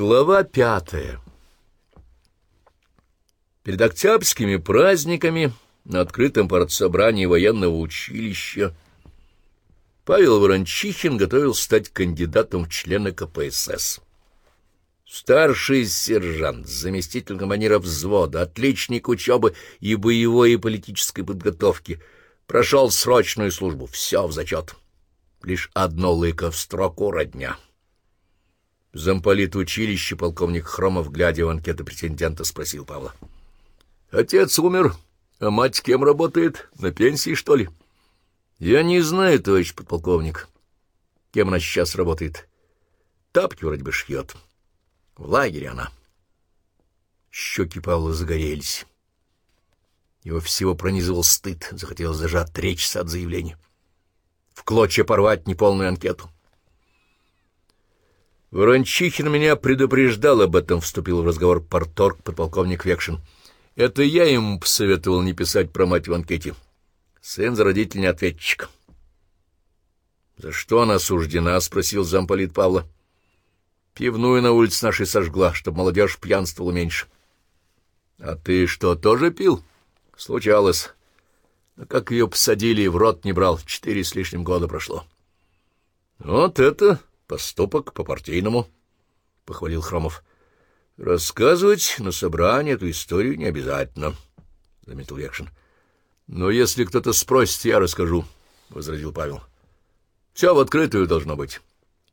Глава пятая Перед октябрьскими праздниками на открытом партсобрании военного училища Павел Ворончихин готовил стать кандидатом в члены КПСС. Старший сержант, заместитель командира взвода, отличник учебы и боевой и политической подготовки, прошел срочную службу, все в зачет. Лишь одно лыко в строку родня. Замполит училища, полковник Хромов, глядя в анкету претендента, спросил Павла. — Отец умер, а мать кем работает? На пенсии, что ли? — Я не знаю, товарищ подполковник, кем она сейчас работает. Тапки вроде бы шьет. В лагере она. Щеки Павла загорелись. Его всего пронизывал стыд, захотелось даже отречься от заявления. В клочья порвать неполную анкету. Ворончихин меня предупреждал об этом, вступил в разговор порторг подполковник Векшин. Это я ему посоветовал не писать про мать в анкете. Сын за родитель ответчик. «За что она осуждена?» — спросил замполит Павла. «Пивную на улице нашей сожгла, чтобы молодежь пьянствовала меньше». «А ты что, тоже пил?» «Случалось. Но как ее посадили, в рот не брал. Четыре с лишним года прошло». «Вот это Поступок по-партийному, — похвалил Хромов. — Рассказывать на собрании эту историю не обязательно, — заметил Векшин. — Но если кто-то спросит, я расскажу, — возразил Павел. — Все в открытую должно быть.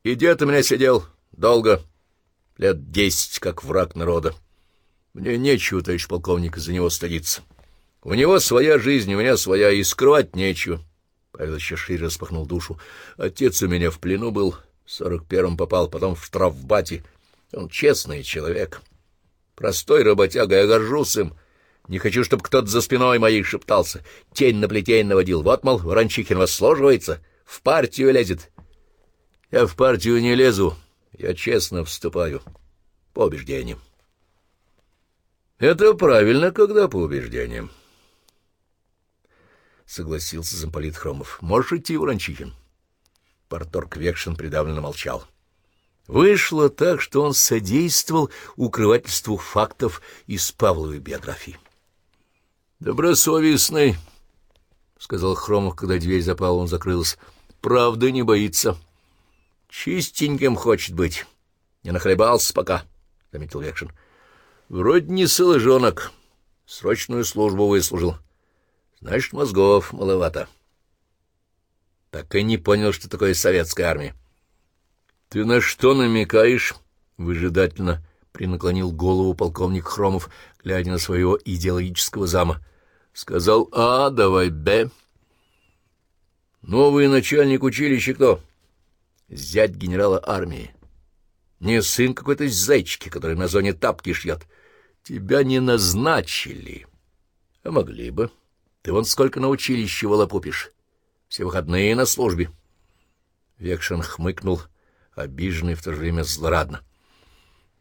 И дед у меня сидел долго, лет десять, как враг народа. Мне нечего, товарищ полковник, за него стыдиться. У него своя жизнь, у меня своя, и скрывать нечего. Павел еще шире распахнул душу. Отец у меня в плену был, — сорок первом попал, потом в штрафбате. Он честный человек. Простой работяга, я горжусь им. Не хочу, чтобы кто-то за спиной моей шептался. Тень на плетень наводил. Вот, мол, Ворончихин восложивается, в партию лезет. Я в партию не лезу, я честно вступаю. По убеждениям. Это правильно, когда по убеждениям. Согласился замполит Хромов. Можешь идти, Ворончихин. Порторг Векшин придавленно молчал. Вышло так, что он содействовал укрывательству фактов из Павловой биографии. «Добросовестный», — сказал Хромов, когда дверь за Павлом закрылась, — «правда не боится». «Чистеньким хочет быть. Не нахлебался пока», — заметил Векшин. «Вроде не соложонок. Срочную службу выслужил. Значит, мозгов маловато» так и не понял, что такое советская армия. — Ты на что намекаешь? — выжидательно принаклонил голову полковник Хромов, глядя на своего идеологического зама. — Сказал А, давай Б. — Новый начальник училища кто? — Зять генерала армии. Не сын какой-то зайчики, который на зоне тапки шьет. Тебя не назначили. А могли бы. Ты вон сколько на училище волопупишь. Все выходные на службе. Векшин хмыкнул, обиженный в то же время злорадно.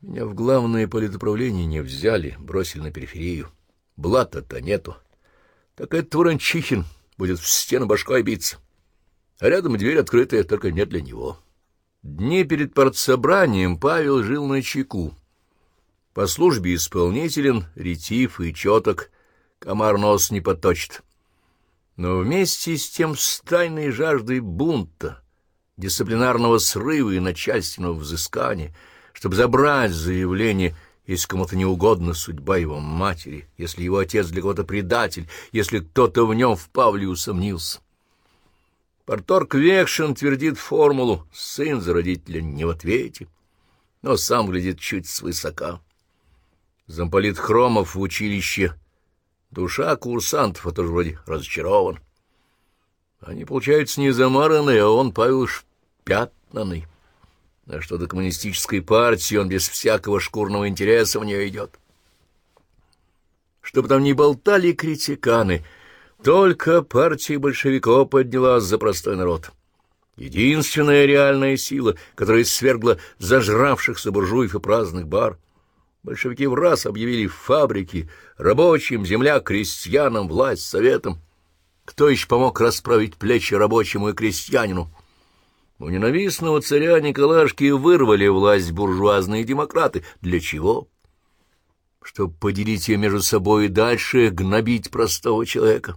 Меня в главное политуправление не взяли, бросили на периферию. Блата-то нету. Так этот Ворончихин будет в стену башкой биться. А рядом дверь открытая, только не для него. Дни перед партсобранием Павел жил на чеку. По службе исполнителен, ретив и четок, комар нос не поточит но вместе с тем с тайной жаждой бунта, дисциплинарного срыва и начальственного взыскания, чтобы забрать заявление, если кому-то не угодна судьба его матери, если его отец для кого-то предатель, если кто-то в нем в Павле усомнился. Порторг Векшин твердит формулу «сын за родителя не в ответе», но сам глядит чуть свысока. Замполит Хромов в училище Душа курсантов, а тоже вроде разочарован. Они, получается, не замаранные, а он, Павел, пятнанный. А что до коммунистической партии, он без всякого шкурного интереса в нее идет. Чтобы там не болтали критиканы, только партия большевиков поднялась за простой народ. Единственная реальная сила, которая свергла зажравшихся буржуев и праздных бар — Большевики в раз объявили фабрики, рабочим, земля, крестьянам, власть, советам. Кто еще помог расправить плечи рабочему и крестьянину? У ненавистного царя Николашки вырвали власть буржуазные демократы. Для чего? Чтобы поделить ее между собой и дальше гнобить простого человека.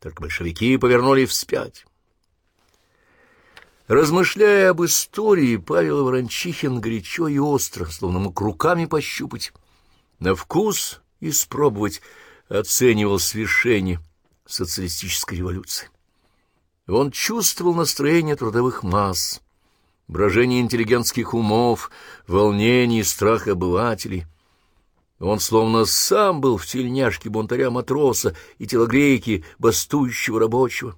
Только большевики повернули вспять. Размышляя об истории, Павел Ворончихин горячо и остро, словно мог руками пощупать, на вкус испробовать, оценивал свершение социалистической революции. Он чувствовал настроение трудовых масс, брожение интеллигентских умов, волнение и страх обывателей. Он словно сам был в тельняшке бунтаря-матроса и телогрейки бастующего рабочего.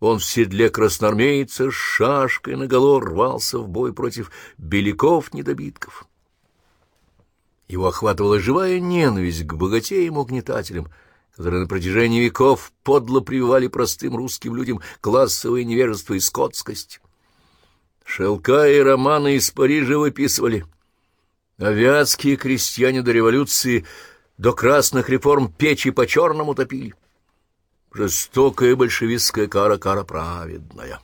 Он в седле красноармейца с шашкой наголо рвался в бой против беляков-недобитков. Его охватывала живая ненависть к богатеям-угнетателям — которые на протяжении веков подло прививали простым русским людям классовое невежество и скотскость. Шелка и романы из Парижа выписывали. Авиатские крестьяне до революции, до красных реформ печи по-черному топили. Жестокая большевистская кара, кара праведная.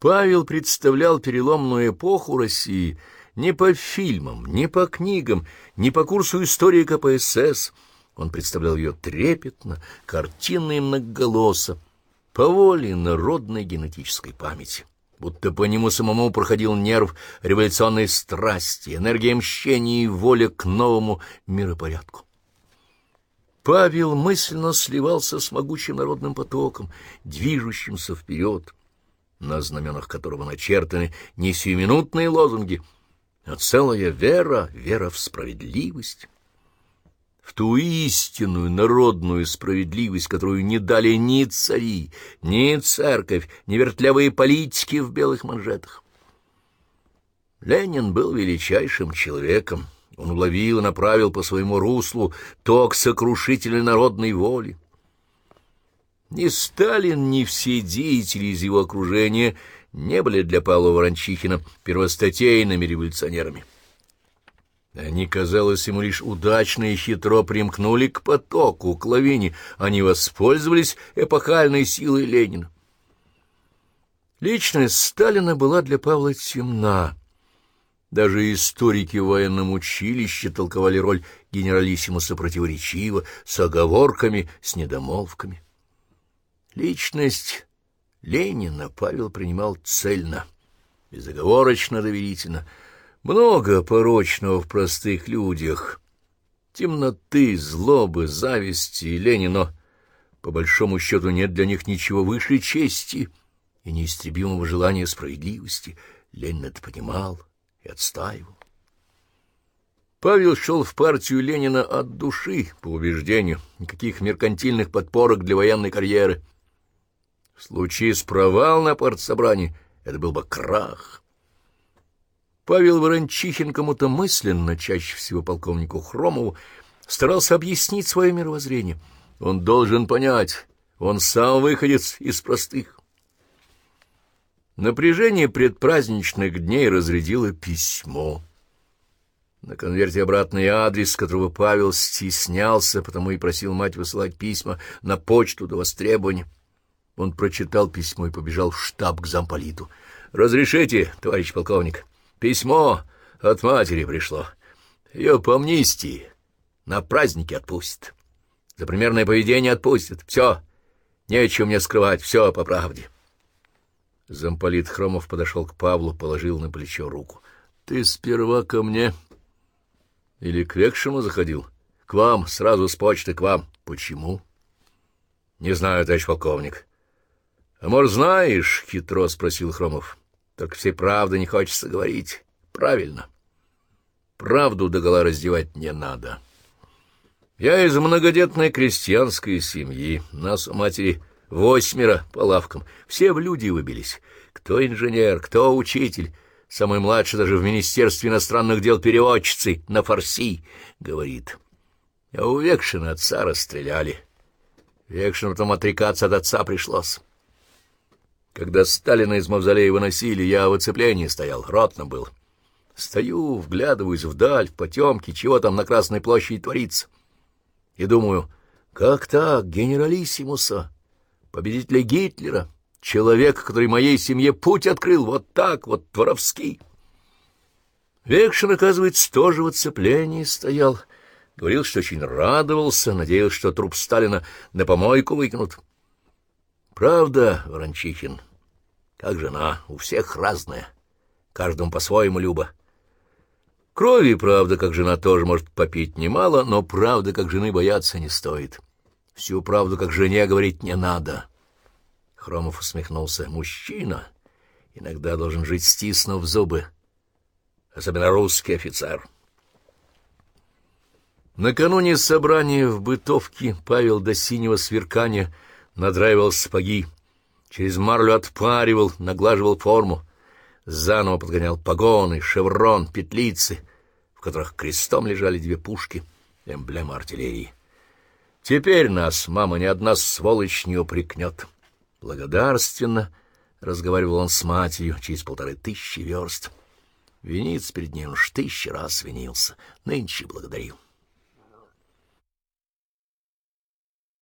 Павел представлял переломную эпоху России не по фильмам, не по книгам, не по курсу истории КПСС, он представлял ее трепетно, картинно и многоголосо, по воле народной генетической памяти, будто по нему самому проходил нерв революционной страсти, энергия мщения и воля к новому миропорядку. Павел мысленно сливался с могучим народным потоком, движущимся вперед, на знаменах которого начертаны не сиюминутные лозунги, а целая вера, вера в справедливость в ту истинную народную справедливость, которую не дали ни цари, ни церковь, ни вертлявые политики в белых манжетах. Ленин был величайшим человеком. Он уловил и направил по своему руслу ток сокрушительной народной воли. Ни Сталин, ни все деятели из его окружения не были для Павла Ворончихина первостатейными революционерами. Они, казалось, ему лишь удачно и хитро примкнули к потоку, к лавине. Они воспользовались эпохальной силой Ленина. Личность Сталина была для Павла темна. Даже историки в военном училище толковали роль генералиссимуса противоречиво, с оговорками, с недомолвками. Личность Ленина Павел принимал цельно, безоговорочно доверительно — много порочного в простых людях, темноты, злобы, зависти и лени, но, по большому счету, нет для них ничего выше чести и неистребимого желания справедливости. Ленин это понимал и отстаивал. Павел шел в партию Ленина от души, по убеждению, никаких меркантильных подпорок для военной карьеры. В случае с провал на партсобрании это был бы крах. Павел Ворончихин кому-то мысленно, чаще всего полковнику Хромову, старался объяснить свое мировоззрение. Он должен понять, он сам выходец из простых. Напряжение предпраздничных дней разрядило письмо. На конверте обратный адрес, которого Павел стеснялся, потому и просил мать высылать письма на почту до востребования. Он прочитал письмо и побежал в штаб к замполиту. «Разрешите, товарищ полковник?» Письмо от матери пришло. Ее по амнистии на праздники отпустят. За примерное поведение отпустят. Все, нечего мне скрывать, все по правде. Замполит Хромов подошел к Павлу, положил на плечо руку. — Ты сперва ко мне или к Векшему заходил? — К вам, сразу с почты к вам. — Почему? — Не знаю, товарищ полковник. — А может, знаешь, — хитро спросил Хромов, — только всей правды не хочется говорить. Правильно. Правду догола раздевать не надо. Я из многодетной крестьянской семьи. Нас у матери восьмеро по лавкам. Все в люди выбились. Кто инженер, кто учитель. Самый младший даже в Министерстве иностранных дел переводчицей на фарси, говорит. А у Векшина отца расстреляли. Векшину потом отрекаться от отца пришлось. Когда Сталина из мавзолея выносили, я в оцеплении стоял, ротно был. Стою, вглядываюсь вдаль, в потемки, чего там на Красной площади творится. И думаю, как так, генералиссимуса, победителя Гитлера, человек, который моей семье путь открыл, вот так, вот воровский. Векшин, оказывается, тоже в оцеплении стоял. Говорил, что очень радовался, надеялся, что труп Сталина на помойку выкинут. Правда, Ворончихин, как жена, у всех разная, каждому по-своему люба. Крови, правда, как жена тоже может попить немало, но правда, как жены бояться не стоит. Всю правду, как жене, говорить не надо. Хромов усмехнулся. Мужчина иногда должен жить, стиснув зубы, особенно русский офицер. Накануне собрания в бытовке Павел до синего сверкания надраивал сапоги, через марлю отпаривал, наглаживал форму, заново подгонял погоны, шеврон, петлицы, в которых крестом лежали две пушки, эмблема артиллерии. Теперь нас, мама, ни одна сволочь не упрекнет. Благодарственно разговаривал он с матерью через полторы тысячи верст. Виниться перед ним уж тысячи раз винился, нынче благодарил.